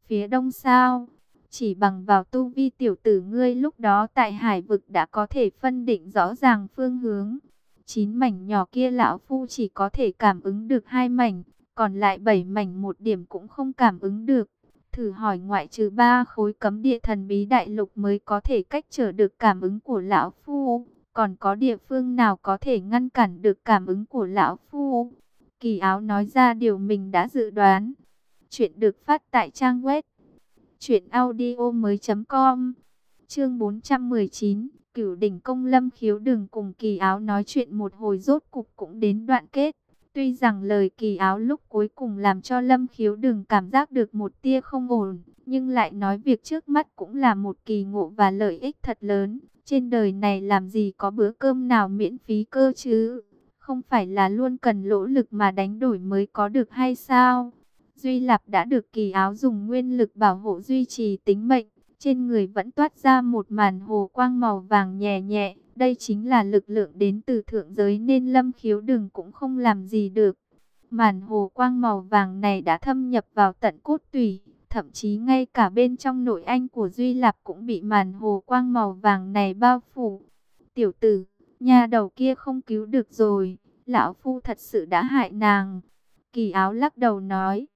Phía đông sao? Chỉ bằng vào tu vi tiểu tử ngươi lúc đó tại hải vực đã có thể phân định rõ ràng phương hướng. Chín mảnh nhỏ kia lão phu chỉ có thể cảm ứng được hai mảnh, còn lại bảy mảnh một điểm cũng không cảm ứng được. Thử hỏi ngoại trừ ba khối cấm địa thần bí đại lục mới có thể cách trở được cảm ứng của lão phu. Còn có địa phương nào có thể ngăn cản được cảm ứng của lão phu? Kỳ áo nói ra điều mình đã dự đoán. Chuyện được phát tại trang web. truyệnaudio mới.com Chương 419. Cửu đỉnh công lâm khiếu đường cùng kỳ áo nói chuyện một hồi rốt cục cũng đến đoạn kết. Tuy rằng lời kỳ áo lúc cuối cùng làm cho Lâm Khiếu đừng cảm giác được một tia không ổn, nhưng lại nói việc trước mắt cũng là một kỳ ngộ và lợi ích thật lớn. Trên đời này làm gì có bữa cơm nào miễn phí cơ chứ? Không phải là luôn cần lỗ lực mà đánh đổi mới có được hay sao? Duy Lạp đã được kỳ áo dùng nguyên lực bảo hộ duy trì tính mệnh. Trên người vẫn toát ra một màn hồ quang màu vàng nhẹ nhẹ, đây chính là lực lượng đến từ thượng giới nên lâm khiếu đừng cũng không làm gì được. Màn hồ quang màu vàng này đã thâm nhập vào tận cốt tủy, thậm chí ngay cả bên trong nội anh của Duy Lạp cũng bị màn hồ quang màu vàng này bao phủ. Tiểu tử, nhà đầu kia không cứu được rồi, lão phu thật sự đã hại nàng. Kỳ áo lắc đầu nói,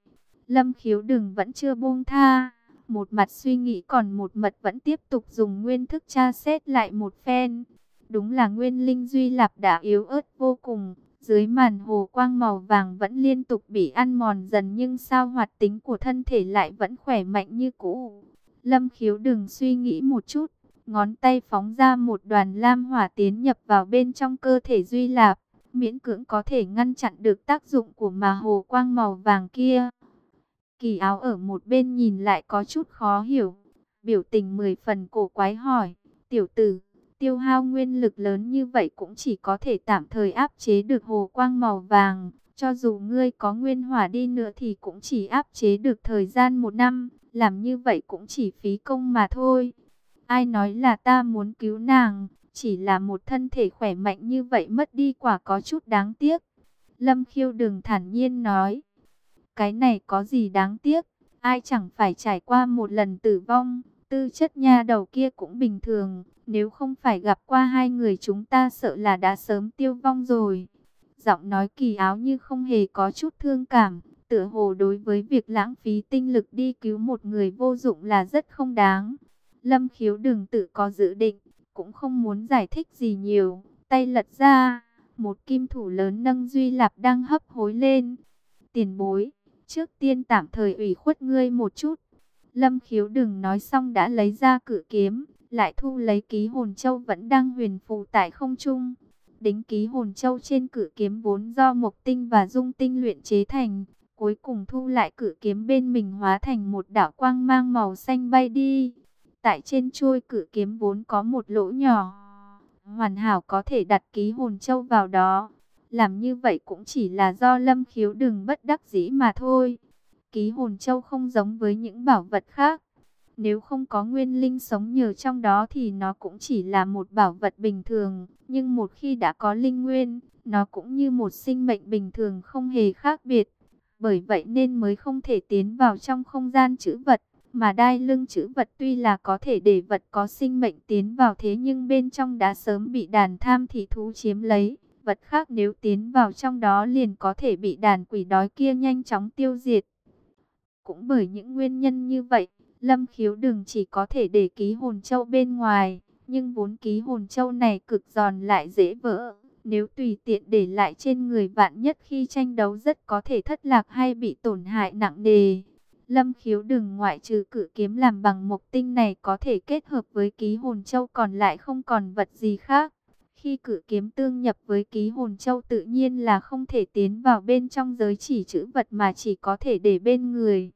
Lâm khiếu đừng vẫn chưa buông tha. Một mặt suy nghĩ còn một mật vẫn tiếp tục dùng nguyên thức tra xét lại một phen. Đúng là nguyên linh duy lạp đã yếu ớt vô cùng. Dưới màn hồ quang màu vàng vẫn liên tục bị ăn mòn dần nhưng sao hoạt tính của thân thể lại vẫn khỏe mạnh như cũ. Lâm khiếu đừng suy nghĩ một chút. Ngón tay phóng ra một đoàn lam hỏa tiến nhập vào bên trong cơ thể duy lạp. Miễn cưỡng có thể ngăn chặn được tác dụng của mà hồ quang màu vàng kia. Kỳ áo ở một bên nhìn lại có chút khó hiểu. Biểu tình mười phần cổ quái hỏi. Tiểu tử, tiêu hao nguyên lực lớn như vậy cũng chỉ có thể tạm thời áp chế được hồ quang màu vàng. Cho dù ngươi có nguyên hỏa đi nữa thì cũng chỉ áp chế được thời gian một năm. Làm như vậy cũng chỉ phí công mà thôi. Ai nói là ta muốn cứu nàng, chỉ là một thân thể khỏe mạnh như vậy mất đi quả có chút đáng tiếc. Lâm khiêu đừng thản nhiên nói. Cái này có gì đáng tiếc, ai chẳng phải trải qua một lần tử vong, tư chất nha đầu kia cũng bình thường, nếu không phải gặp qua hai người chúng ta sợ là đã sớm tiêu vong rồi. Giọng nói kỳ áo như không hề có chút thương cảm, tựa hồ đối với việc lãng phí tinh lực đi cứu một người vô dụng là rất không đáng. Lâm khiếu đừng tự có dự định, cũng không muốn giải thích gì nhiều, tay lật ra, một kim thủ lớn nâng Duy Lạp đang hấp hối lên. Tiền bối, Trước tiên tạm thời ủy khuất ngươi một chút. Lâm khiếu đừng nói xong đã lấy ra cử kiếm, lại thu lấy ký hồn châu vẫn đang huyền phù tại không trung. Đính ký hồn châu trên cử kiếm vốn do mộc tinh và dung tinh luyện chế thành. Cuối cùng thu lại cử kiếm bên mình hóa thành một đảo quang mang màu xanh bay đi. Tại trên chuôi cử kiếm vốn có một lỗ nhỏ. Hoàn hảo có thể đặt ký hồn châu vào đó. Làm như vậy cũng chỉ là do lâm khiếu đừng bất đắc dĩ mà thôi. Ký hồn châu không giống với những bảo vật khác. Nếu không có nguyên linh sống nhờ trong đó thì nó cũng chỉ là một bảo vật bình thường. Nhưng một khi đã có linh nguyên, nó cũng như một sinh mệnh bình thường không hề khác biệt. Bởi vậy nên mới không thể tiến vào trong không gian chữ vật. Mà đai lưng chữ vật tuy là có thể để vật có sinh mệnh tiến vào thế nhưng bên trong đã sớm bị đàn tham thị thú chiếm lấy vật khác nếu tiến vào trong đó liền có thể bị đàn quỷ đói kia nhanh chóng tiêu diệt. Cũng bởi những nguyên nhân như vậy, Lâm Khiếu đừng chỉ có thể để ký hồn châu bên ngoài, nhưng vốn ký hồn châu này cực giòn lại dễ vỡ. Nếu tùy tiện để lại trên người vạn nhất khi tranh đấu rất có thể thất lạc hay bị tổn hại nặng nề. Lâm khiếu đừng ngoại trừ cử kiếm làm bằng mộc tinh này có thể kết hợp với ký hồn châu còn lại không còn vật gì khác. Khi cử kiếm tương nhập với ký hồn châu tự nhiên là không thể tiến vào bên trong giới chỉ chữ vật mà chỉ có thể để bên người.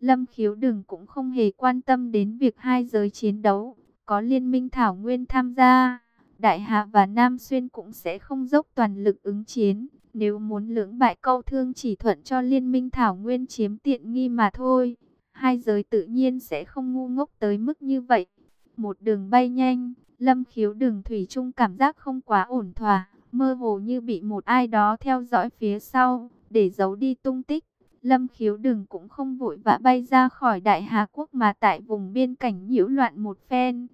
Lâm khiếu đừng cũng không hề quan tâm đến việc hai giới chiến đấu, có liên minh Thảo Nguyên tham gia. Đại Hạ và Nam Xuyên cũng sẽ không dốc toàn lực ứng chiến, nếu muốn lưỡng bại câu thương chỉ thuận cho liên minh Thảo Nguyên chiếm tiện nghi mà thôi. Hai giới tự nhiên sẽ không ngu ngốc tới mức như vậy. Một đường bay nhanh, Lâm khiếu đường thủy chung cảm giác không quá ổn thỏa, mơ hồ như bị một ai đó theo dõi phía sau, để giấu đi tung tích. Lâm khiếu đường cũng không vội vã bay ra khỏi Đại Hà Quốc mà tại vùng biên cảnh nhiễu loạn một phen.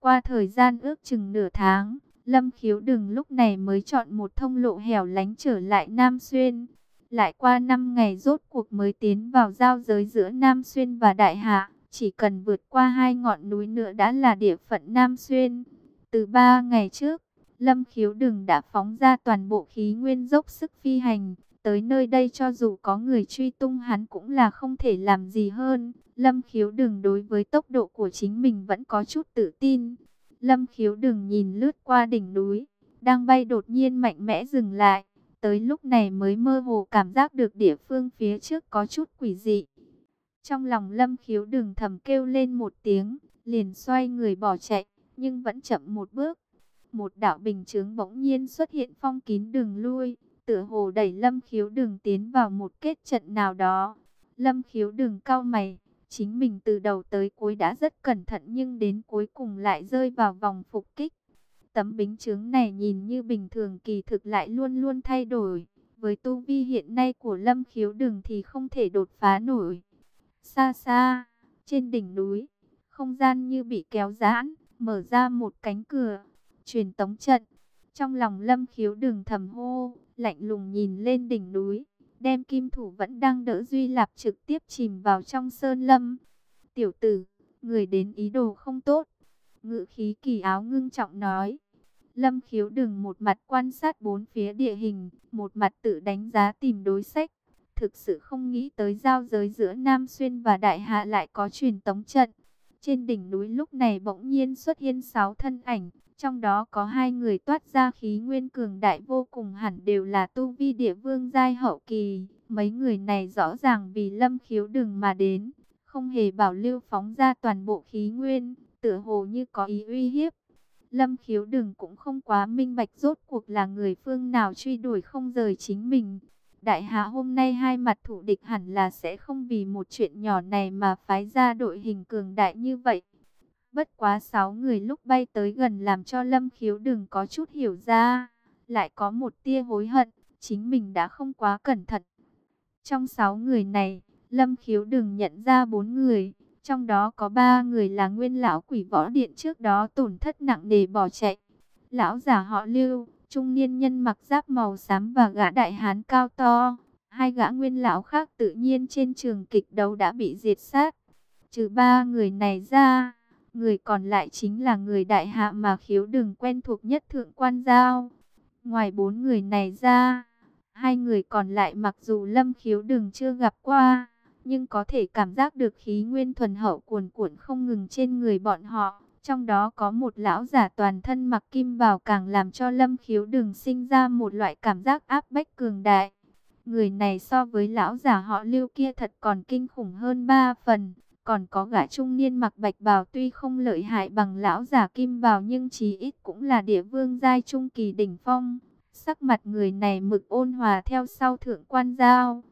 Qua thời gian ước chừng nửa tháng, Lâm khiếu đường lúc này mới chọn một thông lộ hẻo lánh trở lại Nam Xuyên. Lại qua 5 ngày rốt cuộc mới tiến vào giao giới giữa Nam Xuyên và Đại Hạ. Chỉ cần vượt qua hai ngọn núi nữa đã là địa phận Nam Xuyên. Từ ba ngày trước, Lâm Khiếu Đừng đã phóng ra toàn bộ khí nguyên dốc sức phi hành. Tới nơi đây cho dù có người truy tung hắn cũng là không thể làm gì hơn. Lâm Khiếu Đừng đối với tốc độ của chính mình vẫn có chút tự tin. Lâm Khiếu Đừng nhìn lướt qua đỉnh núi, đang bay đột nhiên mạnh mẽ dừng lại. Tới lúc này mới mơ hồ cảm giác được địa phương phía trước có chút quỷ dị. Trong lòng lâm khiếu đường thầm kêu lên một tiếng, liền xoay người bỏ chạy, nhưng vẫn chậm một bước. Một đạo bình chướng bỗng nhiên xuất hiện phong kín đường lui, tựa hồ đẩy lâm khiếu đường tiến vào một kết trận nào đó. Lâm khiếu đường cao mày, chính mình từ đầu tới cuối đã rất cẩn thận nhưng đến cuối cùng lại rơi vào vòng phục kích. Tấm bính chướng này nhìn như bình thường kỳ thực lại luôn luôn thay đổi. Với tu vi hiện nay của lâm khiếu đường thì không thể đột phá nổi. Xa xa, trên đỉnh núi, không gian như bị kéo giãn, mở ra một cánh cửa, truyền tống trận. Trong lòng lâm khiếu đường thầm hô, lạnh lùng nhìn lên đỉnh núi, đem kim thủ vẫn đang đỡ Duy Lạp trực tiếp chìm vào trong sơn lâm. Tiểu tử, người đến ý đồ không tốt. Ngự khí kỳ áo ngưng trọng nói. Lâm khiếu đừng một mặt quan sát bốn phía địa hình, một mặt tự đánh giá tìm đối sách. Thực sự không nghĩ tới giao giới giữa Nam Xuyên và Đại Hạ lại có truyền tống trận. Trên đỉnh núi lúc này bỗng nhiên xuất hiện sáu thân ảnh, trong đó có hai người toát ra khí nguyên cường đại vô cùng hẳn đều là tu vi địa vương giai hậu kỳ. Mấy người này rõ ràng vì lâm khiếu Đường mà đến, không hề bảo lưu phóng ra toàn bộ khí nguyên, tựa hồ như có ý uy hiếp. Lâm khiếu Đường cũng không quá minh bạch rốt cuộc là người phương nào truy đuổi không rời chính mình. Đại hạ hôm nay hai mặt thủ địch hẳn là sẽ không vì một chuyện nhỏ này mà phái ra đội hình cường đại như vậy. Bất quá sáu người lúc bay tới gần làm cho Lâm khiếu đừng có chút hiểu ra. Lại có một tia hối hận, chính mình đã không quá cẩn thận. Trong sáu người này, Lâm khiếu đừng nhận ra bốn người. Trong đó có ba người là nguyên lão quỷ võ điện trước đó tổn thất nặng nề bỏ chạy. Lão giả họ lưu, trung niên nhân mặc giáp màu xám và gã đại hán cao to. Hai gã nguyên lão khác tự nhiên trên trường kịch đấu đã bị diệt sát. Trừ ba người này ra, người còn lại chính là người đại hạ mà khiếu đừng quen thuộc nhất thượng quan giao. Ngoài bốn người này ra, hai người còn lại mặc dù lâm khiếu đừng chưa gặp qua, nhưng có thể cảm giác được khí nguyên thuần hậu cuồn cuộn không ngừng trên người bọn họ. Trong đó có một lão giả toàn thân mặc kim bào càng làm cho lâm khiếu đừng sinh ra một loại cảm giác áp bách cường đại. Người này so với lão giả họ lưu kia thật còn kinh khủng hơn ba phần. Còn có gã trung niên mặc bạch bào tuy không lợi hại bằng lão giả kim bào nhưng chí ít cũng là địa vương giai trung kỳ đỉnh phong. Sắc mặt người này mực ôn hòa theo sau thượng quan giao.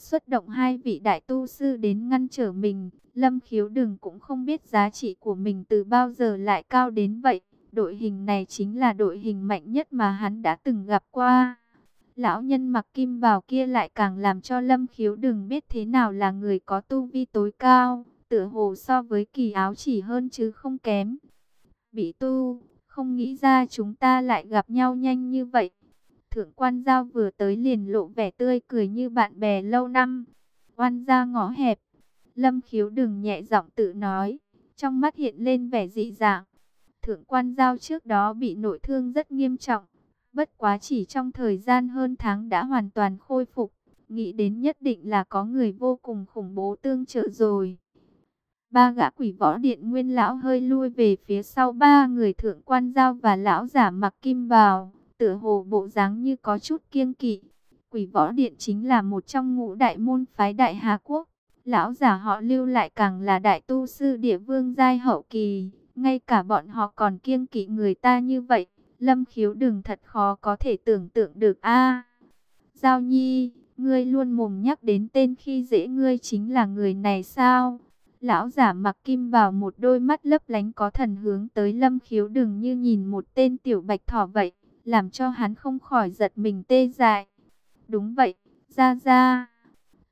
Xuất động hai vị đại tu sư đến ngăn trở mình. Lâm khiếu đừng cũng không biết giá trị của mình từ bao giờ lại cao đến vậy. Đội hình này chính là đội hình mạnh nhất mà hắn đã từng gặp qua. Lão nhân mặc kim bào kia lại càng làm cho lâm khiếu đừng biết thế nào là người có tu vi tối cao. Tựa hồ so với kỳ áo chỉ hơn chứ không kém. Bị tu, không nghĩ ra chúng ta lại gặp nhau nhanh như vậy. Thượng quan giao vừa tới liền lộ vẻ tươi cười như bạn bè lâu năm. Oan ra ngõ hẹp. Lâm khiếu đừng nhẹ giọng tự nói. Trong mắt hiện lên vẻ dị dạng. Thượng quan giao trước đó bị nội thương rất nghiêm trọng. Bất quá chỉ trong thời gian hơn tháng đã hoàn toàn khôi phục. Nghĩ đến nhất định là có người vô cùng khủng bố tương trợ rồi. Ba gã quỷ võ điện nguyên lão hơi lui về phía sau ba người thượng quan giao và lão giả mặc kim bào tựa hồ bộ dáng như có chút kiêng kỵ. Quỷ võ điện chính là một trong ngũ đại môn phái đại Hà Quốc. Lão giả họ lưu lại càng là đại tu sư địa vương giai hậu kỳ. Ngay cả bọn họ còn kiêng kỵ người ta như vậy. Lâm khiếu đừng thật khó có thể tưởng tượng được a Giao nhi, ngươi luôn mồm nhắc đến tên khi dễ ngươi chính là người này sao? Lão giả mặc kim vào một đôi mắt lấp lánh có thần hướng tới lâm khiếu đừng như nhìn một tên tiểu bạch thỏ vậy làm cho hắn không khỏi giật mình tê dại. Đúng vậy, ra ra.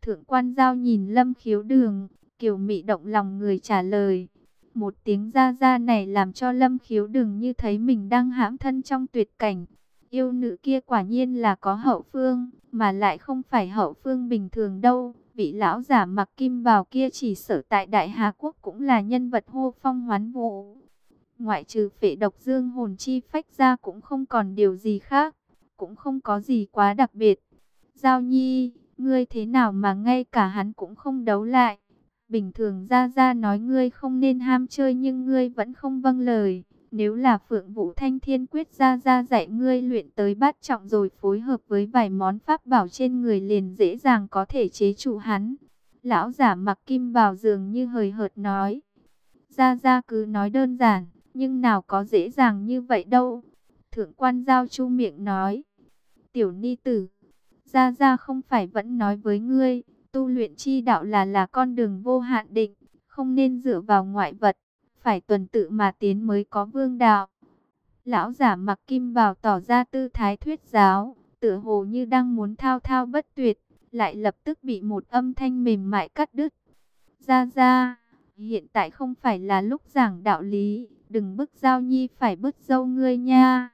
Thượng quan giao nhìn lâm khiếu đường, kiều mị động lòng người trả lời. Một tiếng ra ra này làm cho lâm khiếu đường như thấy mình đang hãm thân trong tuyệt cảnh. Yêu nữ kia quả nhiên là có hậu phương, mà lại không phải hậu phương bình thường đâu. Vị lão giả mặc kim bào kia chỉ sở tại Đại Hà Quốc cũng là nhân vật hô phong hoán vũ. Ngoại trừ phệ độc dương hồn chi phách ra cũng không còn điều gì khác. Cũng không có gì quá đặc biệt. Giao nhi, ngươi thế nào mà ngay cả hắn cũng không đấu lại. Bình thường ra ra nói ngươi không nên ham chơi nhưng ngươi vẫn không vâng lời. Nếu là Phượng Vũ Thanh Thiên quyết ra ra dạy ngươi luyện tới bát trọng rồi phối hợp với vài món pháp bảo trên người liền dễ dàng có thể chế trụ hắn. Lão giả mặc kim bào dường như hời hợt nói. Ra ra cứ nói đơn giản, nhưng nào có dễ dàng như vậy đâu. Thượng quan giao chu miệng nói. Tiểu ni tử, ra ra không phải vẫn nói với ngươi, tu luyện chi đạo là là con đường vô hạn định, không nên dựa vào ngoại vật, phải tuần tự mà tiến mới có vương đạo. Lão giả mặc kim bào tỏ ra tư thái thuyết giáo, tựa hồ như đang muốn thao thao bất tuyệt, lại lập tức bị một âm thanh mềm mại cắt đứt. Ra ra, hiện tại không phải là lúc giảng đạo lý, Đừng bức giao nhi phải bức dâu ngươi nha.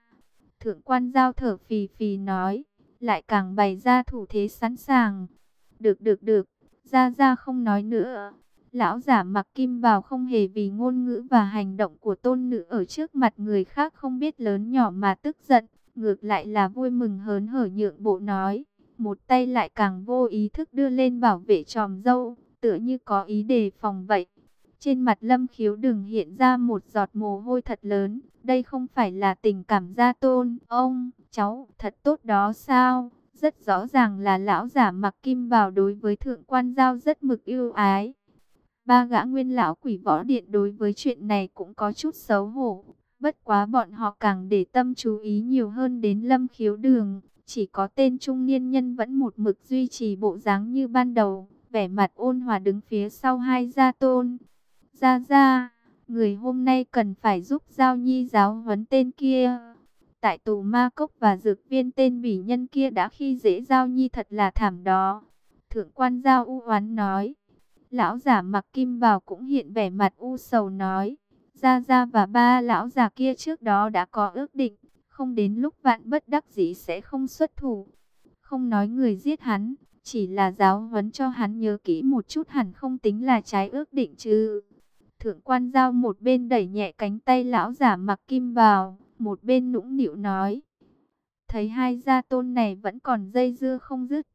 Thượng quan giao thở phì phì nói. lại càng bày ra thủ thế sẵn sàng. Được được được, ra ra không nói nữa. Lão giả mặc kim bào không hề vì ngôn ngữ và hành động của tôn nữ ở trước mặt người khác không biết lớn nhỏ mà tức giận. Ngược lại là vui mừng hớn hở nhượng bộ nói. Một tay lại càng vô ý thức đưa lên bảo vệ tròm dâu, tựa như có ý đề phòng vậy. Trên mặt lâm khiếu đừng hiện ra một giọt mồ hôi thật lớn. Đây không phải là tình cảm gia tôn, ông, cháu, thật tốt đó sao? Rất rõ ràng là lão giả mặc kim bào đối với thượng quan giao rất mực yêu ái. Ba gã nguyên lão quỷ võ điện đối với chuyện này cũng có chút xấu hổ. Bất quá bọn họ càng để tâm chú ý nhiều hơn đến lâm khiếu đường. Chỉ có tên trung niên nhân vẫn một mực duy trì bộ dáng như ban đầu. Vẻ mặt ôn hòa đứng phía sau hai gia tôn. Gia Gia, người hôm nay cần phải giúp Giao Nhi giáo huấn tên kia. Tại tù ma cốc và dược viên tên bỉ nhân kia đã khi dễ Giao Nhi thật là thảm đó. Thượng quan Giao u oán nói. Lão giả mặc kim bào cũng hiện vẻ mặt u sầu nói. Gia Gia và ba lão già kia trước đó đã có ước định. Không đến lúc vạn bất đắc dĩ sẽ không xuất thủ. Không nói người giết hắn. Chỉ là giáo huấn cho hắn nhớ kỹ một chút hẳn không tính là trái ước định chứ. Thượng quan giao một bên đẩy nhẹ cánh tay lão giả mặc kim bào, một bên nũng nịu nói. Thấy hai gia tôn này vẫn còn dây dưa không dứt.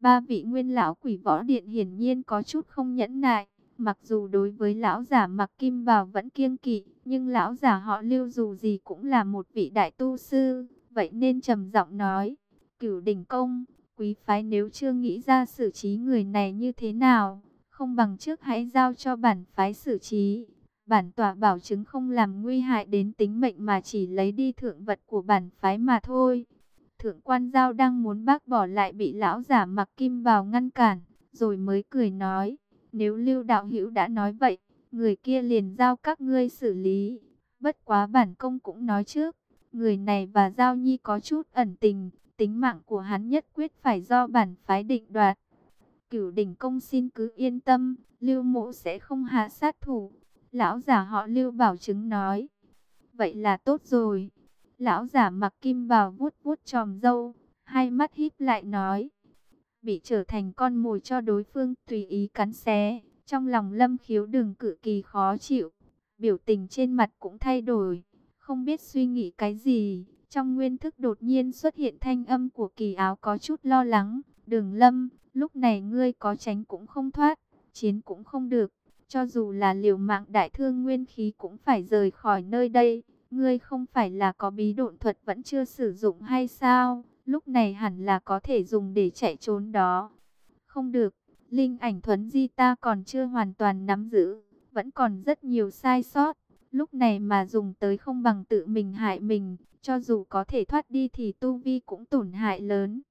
Ba vị nguyên lão quỷ võ điện hiển nhiên có chút không nhẫn nại. Mặc dù đối với lão giả mặc kim bào vẫn kiêng kỵ, nhưng lão giả họ lưu dù gì cũng là một vị đại tu sư. Vậy nên trầm giọng nói, cửu đỉnh công, quý phái nếu chưa nghĩ ra xử trí người này như thế nào, không bằng trước hãy giao cho bản phái xử trí. Bản tỏa bảo chứng không làm nguy hại đến tính mệnh mà chỉ lấy đi thượng vật của bản phái mà thôi. Thượng quan giao đang muốn bác bỏ lại bị lão giả mặc kim vào ngăn cản, rồi mới cười nói, nếu lưu đạo hữu đã nói vậy, người kia liền giao các ngươi xử lý. Bất quá bản công cũng nói trước, người này và giao nhi có chút ẩn tình, tính mạng của hắn nhất quyết phải do bản phái định đoạt. Cửu đỉnh công xin cứ yên tâm, lưu mộ sẽ không hạ sát thủ. Lão giả họ lưu bảo chứng nói. Vậy là tốt rồi. Lão giả mặc kim bào vuốt vuốt tròm dâu, hai mắt híp lại nói. Bị trở thành con mồi cho đối phương tùy ý cắn xé. Trong lòng lâm khiếu đừng cự kỳ khó chịu. Biểu tình trên mặt cũng thay đổi. Không biết suy nghĩ cái gì. Trong nguyên thức đột nhiên xuất hiện thanh âm của kỳ áo có chút lo lắng. Đường lâm, Lúc này ngươi có tránh cũng không thoát, chiến cũng không được. Cho dù là liều mạng đại thương nguyên khí cũng phải rời khỏi nơi đây. Ngươi không phải là có bí độn thuật vẫn chưa sử dụng hay sao? Lúc này hẳn là có thể dùng để chạy trốn đó. Không được, linh ảnh thuấn di ta còn chưa hoàn toàn nắm giữ. Vẫn còn rất nhiều sai sót. Lúc này mà dùng tới không bằng tự mình hại mình. Cho dù có thể thoát đi thì tu vi cũng tổn hại lớn.